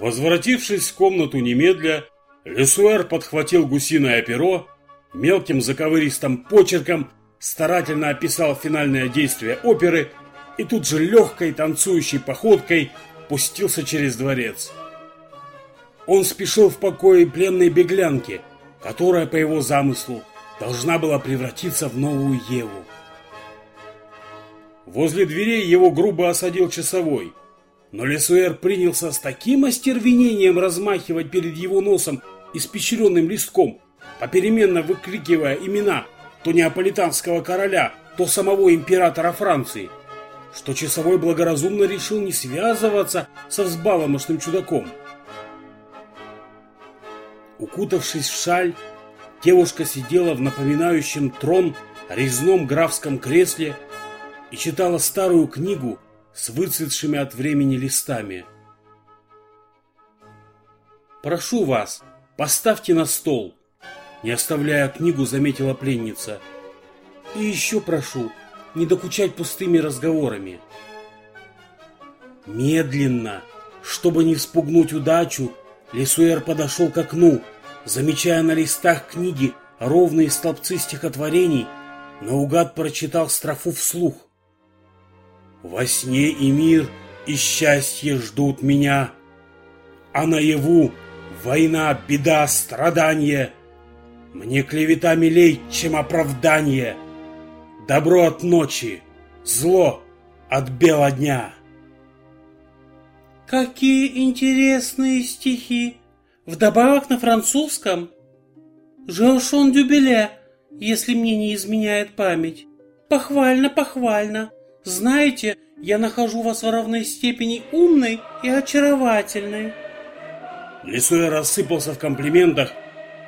Возвратившись в комнату немедля, Лесуэр подхватил гусиное перо, мелким заковыристым почерком старательно описал финальное действие оперы и тут же легкой танцующей походкой пустился через дворец. Он спешил в покое пленной беглянки, которая, по его замыслу, должна была превратиться в новую Еву. Возле дверей его грубо осадил часовой, но Лесуэр принялся с таким остервенением размахивать перед его носом испещренным листком, попеременно выкрикивая имена то неаполитанского короля, то самого императора Франции, что часовой благоразумно решил не связываться со взбаломошным чудаком. Укутавшись в шаль, девушка сидела в напоминающем трон резном графском кресле и читала старую книгу с выцветшими от времени листами. «Прошу вас, поставьте на стол», не оставляя книгу, заметила пленница. «И еще прошу, не докучать пустыми разговорами». Медленно, чтобы не вспугнуть удачу, Лесуэр подошел к окну, замечая на листах книги ровные столбцы стихотворений, наугад прочитал строфу вслух. Во сне и мир, и счастье ждут меня, А наяву война, беда, страдание. Мне клевета милей, чем оправдание. Добро от ночи, зло от бела дня. Какие интересные стихи! Вдобавок на французском. Жошон Дюбеле, если мне не изменяет память. Похвально, похвально. Знаете, я нахожу вас в равной степени умной и очаровательной. Лисуя рассыпался в комплиментах,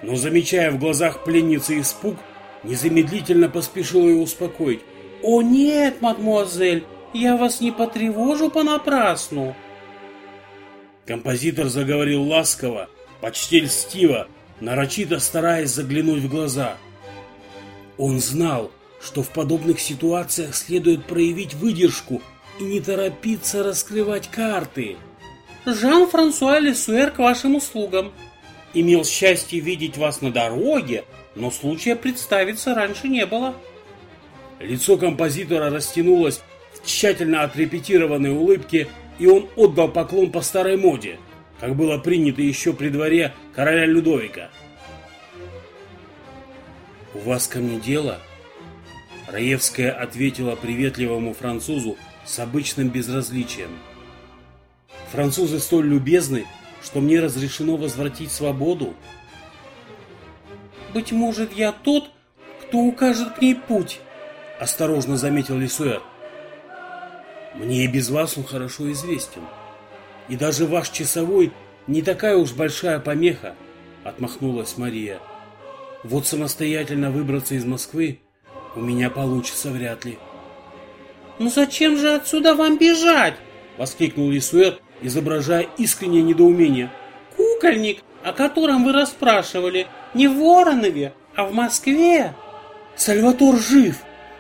но, замечая в глазах пленницы испуг, незамедлительно поспешил ее успокоить. «О нет, мадмуазель, я вас не потревожу понапрасну!» Композитор заговорил ласково, почти льстиво, нарочито стараясь заглянуть в глаза. Он знал, что в подобных ситуациях следует проявить выдержку и не торопиться раскрывать карты. Жан-Франсуа Лесуэр к вашим услугам. Имел счастье видеть вас на дороге, но случая представиться раньше не было. Лицо композитора растянулось в тщательно отрепетированной улыбке, и он отдал поклон по старой моде, как было принято еще при дворе короля Людовика. «У вас ко мне дело?» Раевская ответила приветливому французу с обычным безразличием. «Французы столь любезны, что мне разрешено возвратить свободу?» «Быть может, я тот, кто укажет к ней путь», — осторожно заметил Лисуэр. «Мне и без вас он хорошо известен. И даже ваш часовой не такая уж большая помеха», — отмахнулась Мария. «Вот самостоятельно выбраться из Москвы у меня получится вряд ли. «Ну зачем же отсюда вам бежать?» — воскликнул Лисуэт, изображая искреннее недоумение. «Кукольник, о котором вы расспрашивали, не в Воронове, а в Москве!» «Сальватор жив!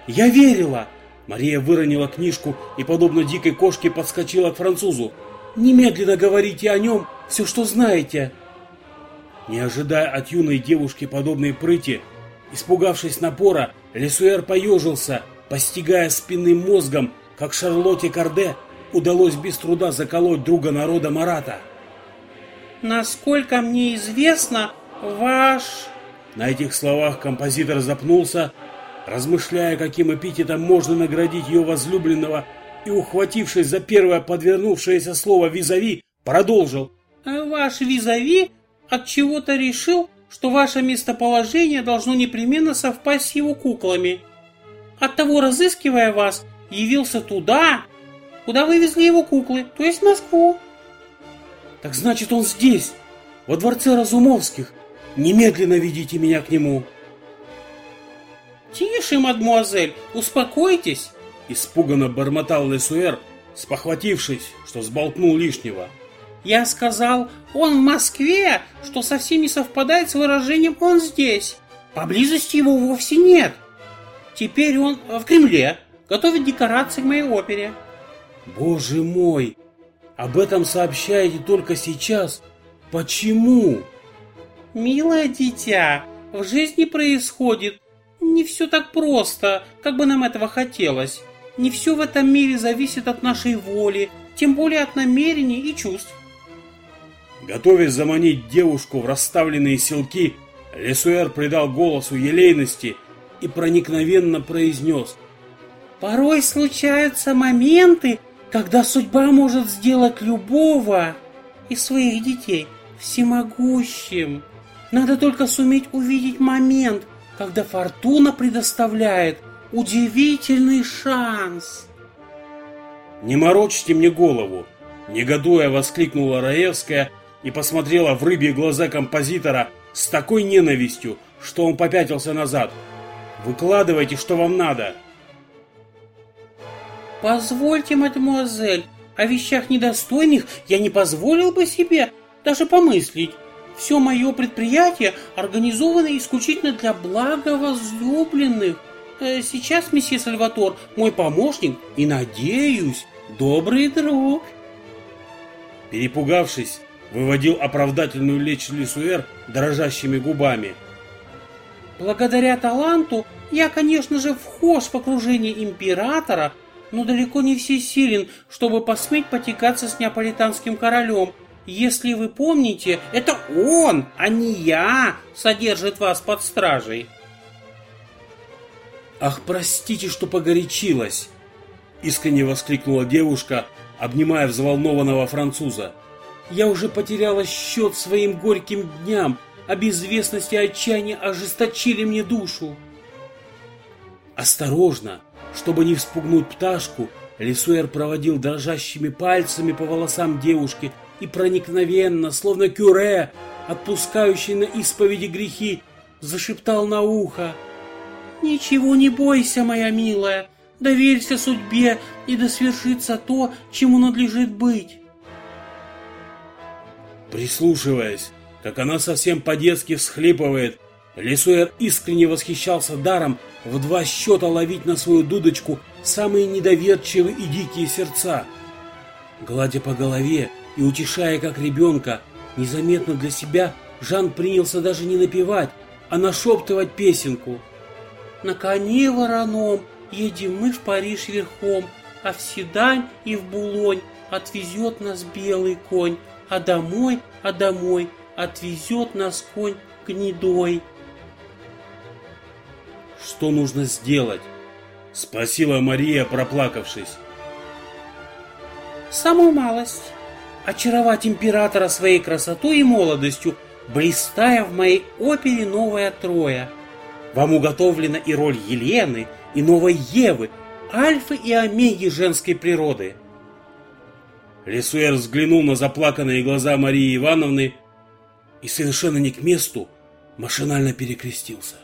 Я верила!» Мария выронила книжку и, подобно дикой кошке, подскочила к французу. «Немедленно говорите о нем все, что знаете!» Не ожидая от юной девушки подобной прыти, испугавшись напора, Лесуэр поежился, постигая спинным мозгом, как Шарлотте Карде удалось без труда заколоть друга народа Марата. «Насколько мне известно, ваш...» На этих словах композитор запнулся, размышляя, каким эпитетом можно наградить ее возлюбленного, и, ухватившись за первое подвернувшееся слово «визави», продолжил. «Ваш визави от чего-то решил, что ваше местоположение должно непременно совпасть с его куклами. Оттого, разыскивая вас, явился туда, куда вывезли его куклы, то есть в Москву. Так значит, он здесь, во дворце Разумовских. Немедленно ведите меня к нему. Тише, мадмуазель, успокойтесь, испуганно бормотал Лесуэр, спохватившись, что сболтнул лишнего. Я сказал, он в Москве, что совсем не совпадает с выражением «он здесь». Поблизости его вовсе нет. Теперь он в Кремле, готовит декорации к моей опере. Боже мой! об этом сообщаете только сейчас. Почему? Милое дитя, в жизни происходит не все так просто, как бы нам этого хотелось. Не все в этом мире зависит от нашей воли, тем более от намерений и чувств. Готовясь заманить девушку в расставленные селки, Лесуэр придал голосу елейности и проникновенно произнес. «Порой случаются моменты, когда судьба может сделать любого из своих детей всемогущим. Надо только суметь увидеть момент, когда фортуна предоставляет удивительный шанс». «Не морочьте мне голову!» Негодуя воскликнула Раевская и посмотрела в рыбьи глаза композитора с такой ненавистью, что он попятился назад. «Выкладывайте, что вам надо!» «Позвольте, мадемуазель, о вещах недостойных я не позволил бы себе даже помыслить. Все мое предприятие организовано исключительно для блага возлюбленных. Э, сейчас месье Сальватор мой помощник и, надеюсь, добрый друг». Перепугавшись, выводил оправдательную лечь Лисуэр дрожащими губами. Благодаря таланту я, конечно же, вхож в окружение императора, но далеко не всесилен, чтобы посметь потекаться с неаполитанским королем. Если вы помните, это он, а не я, содержит вас под стражей. «Ах, простите, что погорячилась!» Искренне воскликнула девушка, обнимая взволнованного француза. Я уже потеряла счет своим горьким дням, а безвестность и отчаяние ожесточили мне душу. Осторожно, чтобы не вспугнуть пташку, Лисуэр проводил дрожащими пальцами по волосам девушки и проникновенно, словно кюре, отпускающий на исповеди грехи, зашептал на ухо. «Ничего не бойся, моя милая, доверься судьбе, и да свершится то, чему надлежит быть». Прислушиваясь, как она совсем по-детски всхлипывает, Лисуэр искренне восхищался даром в два счета ловить на свою дудочку самые недоверчивые и дикие сердца. Гладя по голове и утешая как ребенка, незаметно для себя Жан принялся даже не напевать, а нашептывать песенку. «На коне вороном едем мы в Париж верхом, а в Седань и в Булонь отвезет нас белый конь, а домой, а домой отвезет нас конь гнедой. Что нужно сделать? Спросила Мария, проплакавшись. Самую малость. Очаровать императора своей красотой и молодостью, блистая в моей опере «Новая Троя». Вам уготовлена и роль Елены, и новой Евы, альфы и омеги женской природы. Лесуэр взглянул на заплаканные глаза Марии Ивановны и совершенно не к месту машинально перекрестился.